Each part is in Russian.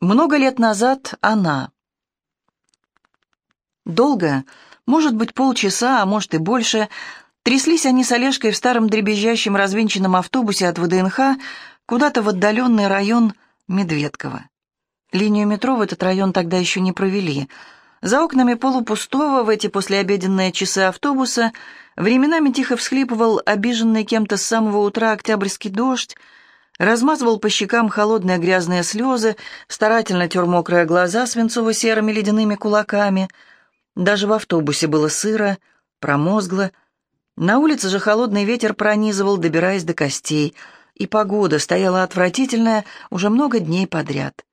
Много лет назад она. Долго, может быть, полчаса, а может и больше, тряслись они с Олежкой в старом дребезжащем развинченном автобусе от ВДНХ куда-то в отдаленный район Медведково. Линию метро в этот район тогда еще не провели. За окнами полупустого в эти послеобеденные часы автобуса временами тихо всхлипывал обиженный кем-то с самого утра октябрьский дождь, размазывал по щекам холодные грязные слезы, старательно тер мокрые глаза свинцово-серыми ледяными кулаками. Даже в автобусе было сыро, промозгло. На улице же холодный ветер пронизывал, добираясь до костей, и погода стояла отвратительная уже много дней подряд.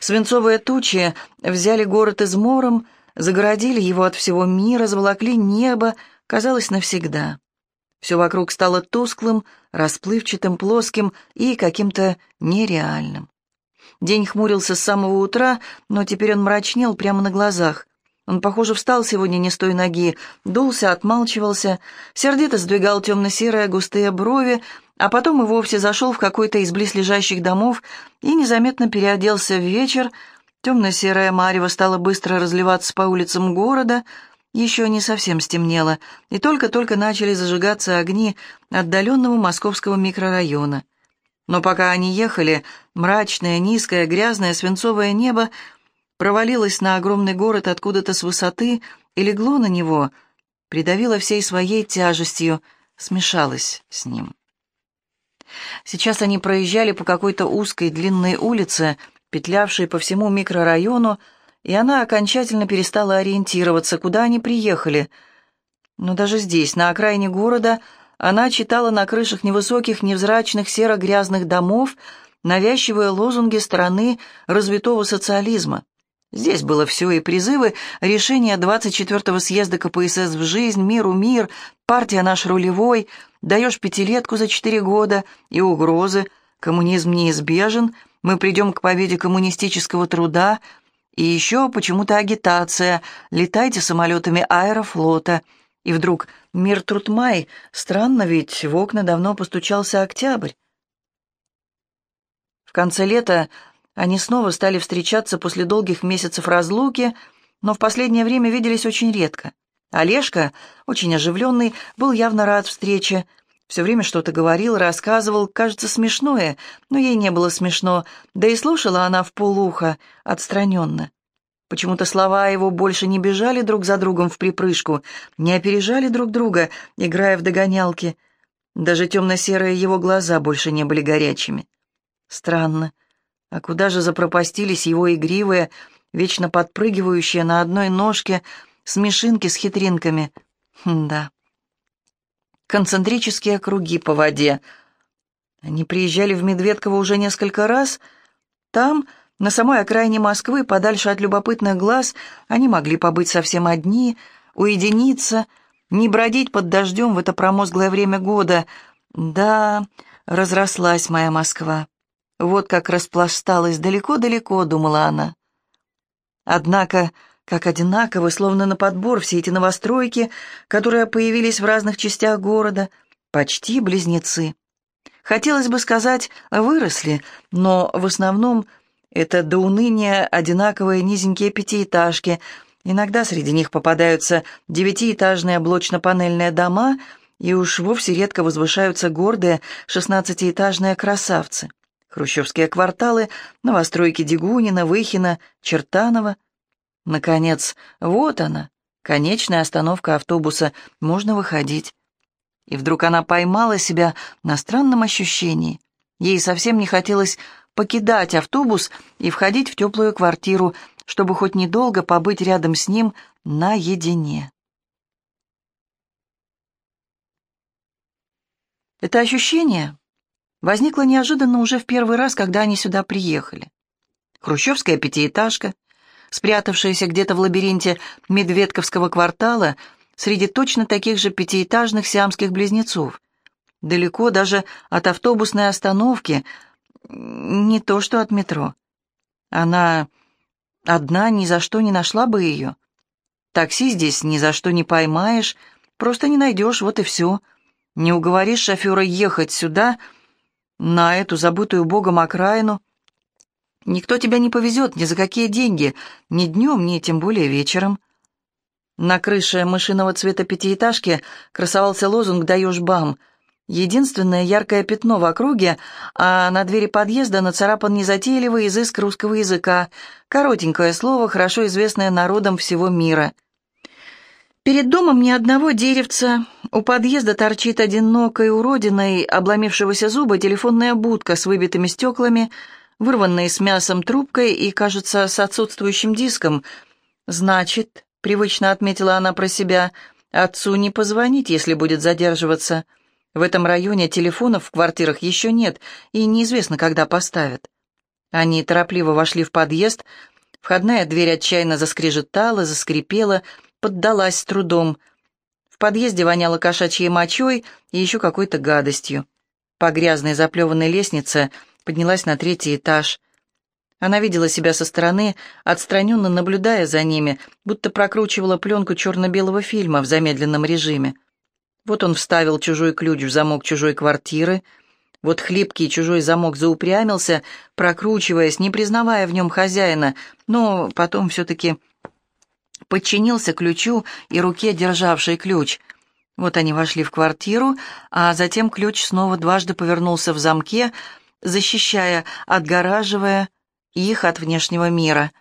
Свинцовые тучи взяли город измором, загородили его от всего мира, заволокли небо, казалось, навсегда. Все вокруг стало тусклым, расплывчатым, плоским и каким-то нереальным. День хмурился с самого утра, но теперь он мрачнел прямо на глазах. Он, похоже, встал сегодня не с той ноги, дулся, отмалчивался, сердито сдвигал темно-серые густые брови, а потом и вовсе зашел в какой-то из близлежащих домов и незаметно переоделся в вечер. Темно-серая марево стала быстро разливаться по улицам города — еще не совсем стемнело, и только-только начали зажигаться огни отдаленного московского микрорайона. Но пока они ехали, мрачное, низкое, грязное свинцовое небо провалилось на огромный город откуда-то с высоты и легло на него, придавило всей своей тяжестью, смешалось с ним. Сейчас они проезжали по какой-то узкой длинной улице, петлявшей по всему микрорайону, и она окончательно перестала ориентироваться, куда они приехали. Но даже здесь, на окраине города, она читала на крышах невысоких, невзрачных, серо-грязных домов навязчивые лозунги страны развитого социализма. Здесь было все и призывы, решения 24-го съезда КПСС в жизнь, миру мир, партия наш рулевой, даешь пятилетку за четыре года и угрозы, коммунизм неизбежен, мы придем к победе коммунистического труда, и еще почему-то агитация «Летайте самолетами аэрофлота». И вдруг мир Трутмай. Странно ведь, в окна давно постучался октябрь. В конце лета они снова стали встречаться после долгих месяцев разлуки, но в последнее время виделись очень редко. Олежка, очень оживленный, был явно рад встрече, все время что-то говорил, рассказывал, кажется, смешное, но ей не было смешно, да и слушала она в полуха, отстраненно. Почему-то слова его больше не бежали друг за другом в припрыжку, не опережали друг друга, играя в догонялки. Даже темно-серые его глаза больше не были горячими. Странно. А куда же запропастились его игривые, вечно подпрыгивающие на одной ножке смешинки с хитринками? Хм, да концентрические круги по воде. Они приезжали в Медведково уже несколько раз. Там, на самой окраине Москвы, подальше от любопытных глаз, они могли побыть совсем одни, уединиться, не бродить под дождем в это промозглое время года. Да, разрослась моя Москва. Вот как распласталась далеко-далеко, думала она. Однако как одинаковы, словно на подбор, все эти новостройки, которые появились в разных частях города, почти близнецы. Хотелось бы сказать, выросли, но в основном это до уныния одинаковые низенькие пятиэтажки. Иногда среди них попадаются девятиэтажные блочно-панельные дома, и уж вовсе редко возвышаются гордые шестнадцатиэтажные красавцы. Хрущевские кварталы, новостройки Дегунина, Выхина, Чертанова — Наконец, вот она, конечная остановка автобуса, можно выходить. И вдруг она поймала себя на странном ощущении. Ей совсем не хотелось покидать автобус и входить в теплую квартиру, чтобы хоть недолго побыть рядом с ним наедине. Это ощущение возникло неожиданно уже в первый раз, когда они сюда приехали. Хрущевская пятиэтажка, спрятавшаяся где-то в лабиринте Медведковского квартала среди точно таких же пятиэтажных сиамских близнецов. Далеко даже от автобусной остановки, не то что от метро. Она одна ни за что не нашла бы ее. Такси здесь ни за что не поймаешь, просто не найдешь, вот и все. Не уговоришь шофера ехать сюда, на эту забытую богом окраину, Никто тебя не повезет ни за какие деньги, ни днем, ни тем более вечером. На крыше мышиного цвета пятиэтажки красовался лозунг «Даешь бам!» Единственное яркое пятно в округе, а на двери подъезда нацарапан незатейливый изыск русского языка, коротенькое слово, хорошо известное народам всего мира. Перед домом ни одного деревца, у подъезда торчит одинокой уродиной обломившегося зуба телефонная будка с выбитыми стеклами, вырванной с мясом трубкой и, кажется, с отсутствующим диском. «Значит», — привычно отметила она про себя, — «отцу не позвонить, если будет задерживаться». В этом районе телефонов в квартирах еще нет, и неизвестно, когда поставят. Они торопливо вошли в подъезд. Входная дверь отчаянно заскрежетала, заскрипела, поддалась с трудом. В подъезде воняло кошачьей мочой и еще какой-то гадостью. По грязной заплеванной лестнице поднялась на третий этаж. Она видела себя со стороны, отстраненно наблюдая за ними, будто прокручивала пленку черно-белого фильма в замедленном режиме. Вот он вставил чужой ключ в замок чужой квартиры. Вот хлипкий чужой замок заупрямился, прокручиваясь, не признавая в нем хозяина, но потом все-таки подчинился ключу и руке, державшей ключ. Вот они вошли в квартиру, а затем ключ снова дважды повернулся в замке, защищая, отгораживая их от внешнего мира.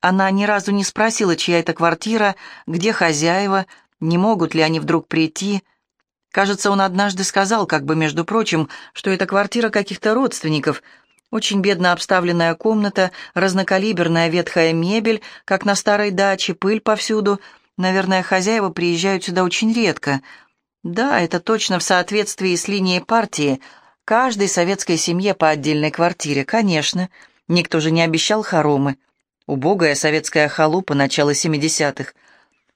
Она ни разу не спросила, чья это квартира, где хозяева, не могут ли они вдруг прийти? Кажется, он однажды сказал, как бы между прочим, что это квартира каких-то родственников. Очень бедно обставленная комната, разнокалиберная ветхая мебель, как на старой даче, пыль повсюду. Наверное, хозяева приезжают сюда очень редко. Да, это точно в соответствии с линией партии. Каждой советской семье по отдельной квартире, конечно. Никто же не обещал хоромы. Убогая советская халупа начала 70-х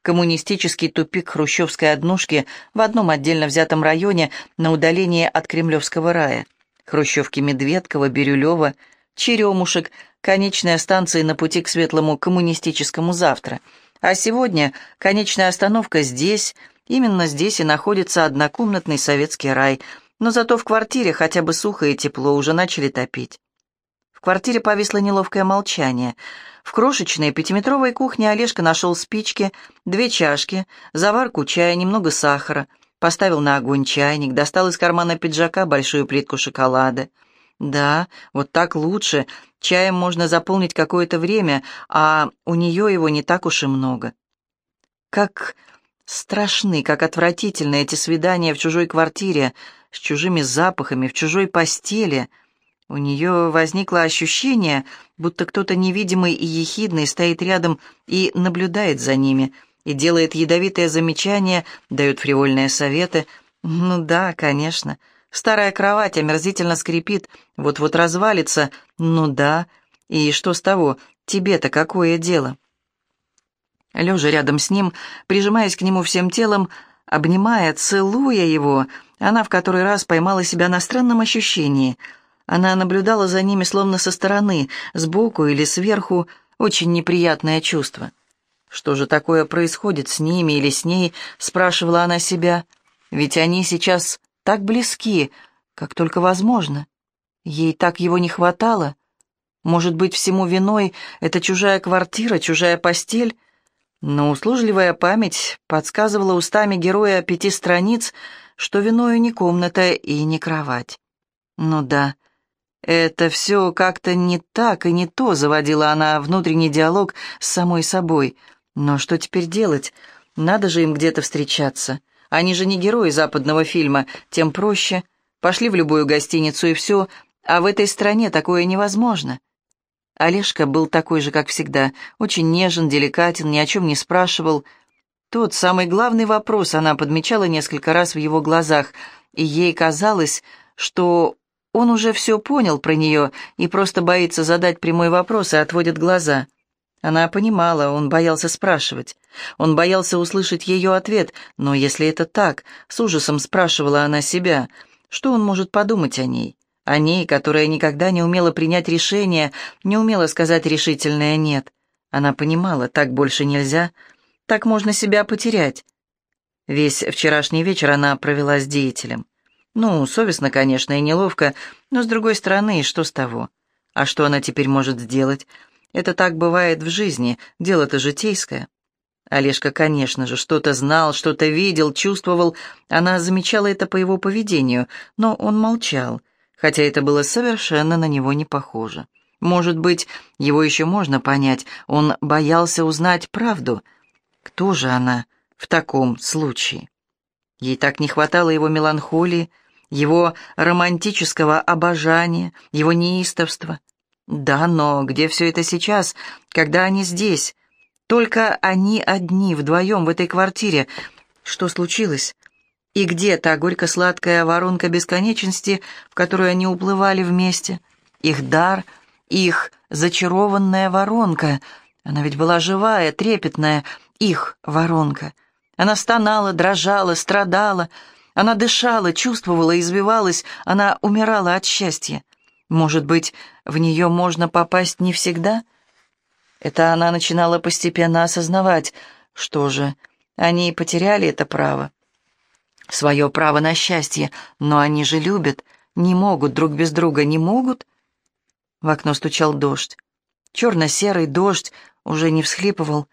коммунистический тупик хрущевской однушки в одном отдельно взятом районе на удалении от Кремлевского рая. Хрущевки Медведкова, Бирюлева, Черемушек, конечная станция на пути к светлому коммунистическому завтра. А сегодня конечная остановка здесь, именно здесь и находится однокомнатный советский рай, но зато в квартире хотя бы сухо и тепло уже начали топить. В квартире повисло неловкое молчание – в крошечной пятиметровой кухне Олежка нашел спички, две чашки, заварку чая, немного сахара, поставил на огонь чайник, достал из кармана пиджака большую плитку шоколада. Да, вот так лучше, чаем можно заполнить какое-то время, а у нее его не так уж и много. Как страшны, как отвратительны эти свидания в чужой квартире, с чужими запахами, в чужой постели — у нее возникло ощущение, будто кто-то невидимый и ехидный стоит рядом и наблюдает за ними, и делает ядовитые замечания, дает фривольные советы. Ну да, конечно. Старая кровать омерзительно скрипит, вот-вот развалится. Ну да. И что с того? Тебе-то какое дело? Лежа рядом с ним, прижимаясь к нему всем телом, обнимая, целуя его, она в который раз поймала себя на странном ощущении — она наблюдала за ними словно со стороны, сбоку или сверху, очень неприятное чувство. «Что же такое происходит с ними или с ней?» — спрашивала она себя. «Ведь они сейчас так близки, как только возможно. Ей так его не хватало. Может быть, всему виной эта чужая квартира, чужая постель?» Но услужливая память подсказывала устами героя пяти страниц, что виною не комната и не кровать. Ну да, это все как-то не так и не то, заводила она внутренний диалог с самой собой. Но что теперь делать? Надо же им где-то встречаться. Они же не герои западного фильма, тем проще. Пошли в любую гостиницу и все, а в этой стране такое невозможно. Олежка был такой же, как всегда, очень нежен, деликатен, ни о чем не спрашивал. Тот самый главный вопрос она подмечала несколько раз в его глазах, и ей казалось, что он уже все понял про нее и просто боится задать прямой вопрос и отводит глаза. Она понимала, он боялся спрашивать. Он боялся услышать ее ответ, но если это так, с ужасом спрашивала она себя, что он может подумать о ней? О ней, которая никогда не умела принять решение, не умела сказать решительное «нет». Она понимала, так больше нельзя, так можно себя потерять. Весь вчерашний вечер она провела с деятелем. Ну, совестно, конечно, и неловко, но, с другой стороны, что с того? А что она теперь может сделать? Это так бывает в жизни, дело-то житейское. Олежка, конечно же, что-то знал, что-то видел, чувствовал. Она замечала это по его поведению, но он молчал, хотя это было совершенно на него не похоже. Может быть, его еще можно понять, он боялся узнать правду. Кто же она в таком случае? Ей так не хватало его меланхолии, его романтического обожания, его неистовства. Да, но где все это сейчас, когда они здесь? Только они одни, вдвоем в этой квартире. Что случилось? И где та горько-сладкая воронка бесконечности, в которую они уплывали вместе? Их дар, их зачарованная воронка. Она ведь была живая, трепетная, их воронка. Она стонала, дрожала, страдала, она дышала, чувствовала, извивалась, она умирала от счастья. Может быть, в нее можно попасть не всегда? Это она начинала постепенно осознавать. Что же, они потеряли это право. Свое право на счастье, но они же любят, не могут друг без друга, не могут? В окно стучал дождь. Черно-серый дождь уже не всхлипывал.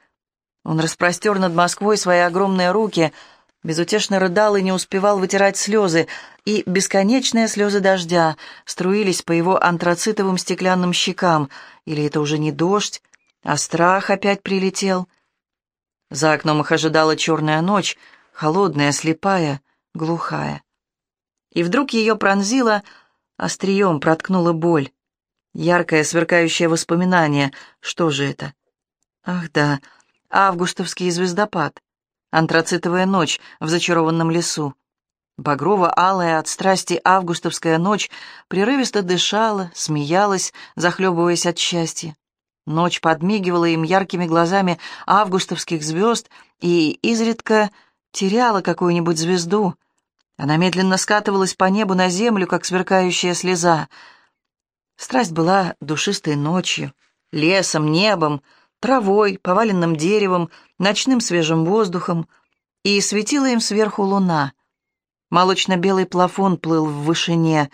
Он распростер над Москвой свои огромные руки — безутешно рыдал и не успевал вытирать слезы, и бесконечные слезы дождя струились по его антрацитовым стеклянным щекам. Или это уже не дождь, а страх опять прилетел? За окном их ожидала черная ночь, холодная, слепая, глухая. И вдруг ее пронзила, острием проткнула боль. Яркое, сверкающее воспоминание. Что же это? Ах да, августовский звездопад антрацитовая ночь в зачарованном лесу. Багрово-алая от страсти августовская ночь прерывисто дышала, смеялась, захлебываясь от счастья. Ночь подмигивала им яркими глазами августовских звезд и изредка теряла какую-нибудь звезду. Она медленно скатывалась по небу на землю, как сверкающая слеза. Страсть была душистой ночью, лесом, небом, травой, поваленным деревом, ночным свежим воздухом, и светила им сверху луна. Молочно-белый плафон плыл в вышине,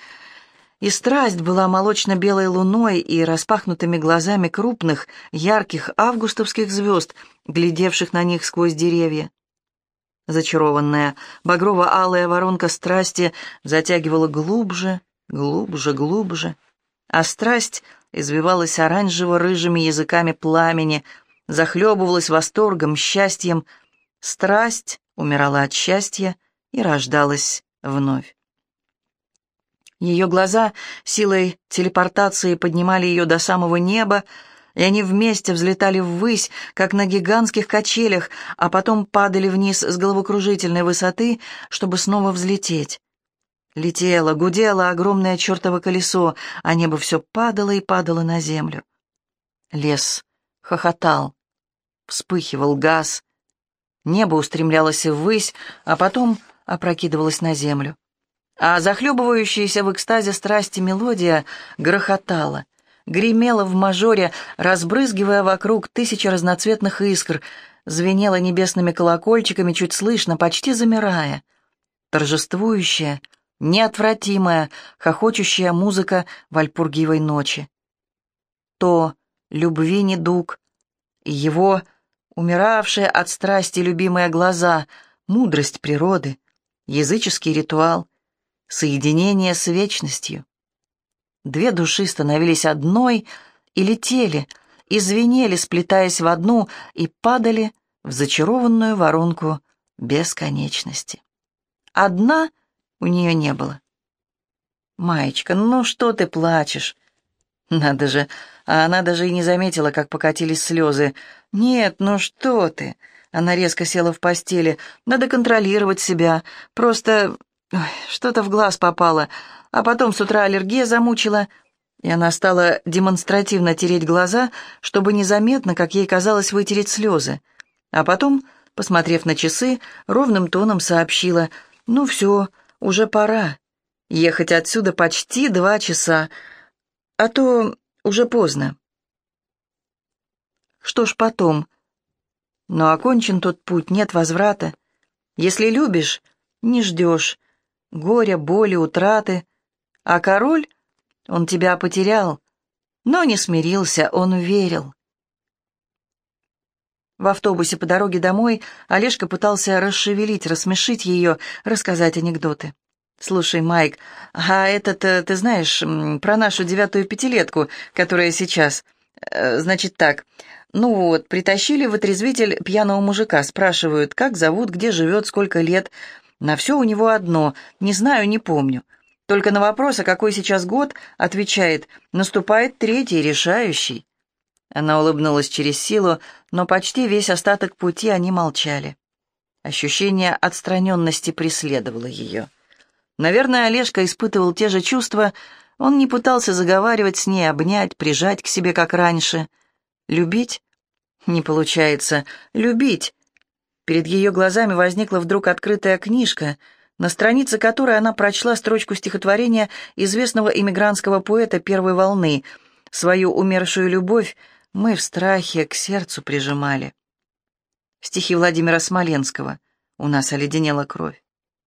и страсть была молочно-белой луной и распахнутыми глазами крупных, ярких августовских звезд, глядевших на них сквозь деревья. Зачарованная, багрово-алая воронка страсти затягивала глубже, глубже, глубже, а страсть извивалась оранжево-рыжими языками пламени, захлебывалась восторгом, счастьем. Страсть умирала от счастья и рождалась вновь. Ее глаза силой телепортации поднимали ее до самого неба, и они вместе взлетали ввысь, как на гигантских качелях, а потом падали вниз с головокружительной высоты, чтобы снова взлететь. Летело, гудело огромное чертово колесо, а небо все падало и падало на землю. Лес хохотал, вспыхивал газ. Небо устремлялось ввысь, а потом опрокидывалось на землю. А захлебывающаяся в экстазе страсти мелодия грохотала, гремела в мажоре, разбрызгивая вокруг тысячи разноцветных искр, звенела небесными колокольчиками, чуть слышно, почти замирая. Торжествующая, неотвратимая, хохочущая музыка вальпургиевой ночи. То любви недуг, его умиравшие от страсти любимые глаза, мудрость природы, языческий ритуал, соединение с вечностью. Две души становились одной и летели, и сплетаясь в одну, и падали в зачарованную воронку бесконечности. Одна — у нее не было. «Маечка, ну что ты плачешь?» Надо же, а она даже и не заметила, как покатились слезы. «Нет, ну что ты?» Она резко села в постели. «Надо контролировать себя. Просто что-то в глаз попало. А потом с утра аллергия замучила». И она стала демонстративно тереть глаза, чтобы незаметно, как ей казалось, вытереть слезы. А потом, посмотрев на часы, ровным тоном сообщила «Ну все, уже пора. Ехать отсюда почти два часа, а то уже поздно. Что ж потом? Но окончен тот путь, нет возврата. Если любишь, не ждешь. Горя, боли, утраты. А король, он тебя потерял. Но не смирился, он верил. В автобусе по дороге домой Олежка пытался расшевелить, рассмешить ее, рассказать анекдоты. «Слушай, Майк, а этот, э, ты знаешь, про нашу девятую пятилетку, которая сейчас...» э, «Значит так, ну вот, притащили в отрезвитель пьяного мужика, спрашивают, как зовут, где живет, сколько лет. На все у него одно, не знаю, не помню. Только на вопрос, а какой сейчас год, отвечает, наступает третий, решающий». Она улыбнулась через силу, но почти весь остаток пути они молчали. Ощущение отстраненности преследовало ее. Наверное, Олежка испытывал те же чувства, он не пытался заговаривать с ней, обнять, прижать к себе, как раньше. Любить? Не получается. Любить. Перед ее глазами возникла вдруг открытая книжка, на странице которой она прочла строчку стихотворения известного иммигрантского поэта первой волны. Свою умершую любовь мы в страхе к сердцу прижимали. Стихи Владимира Смоленского. У нас оледенела кровь.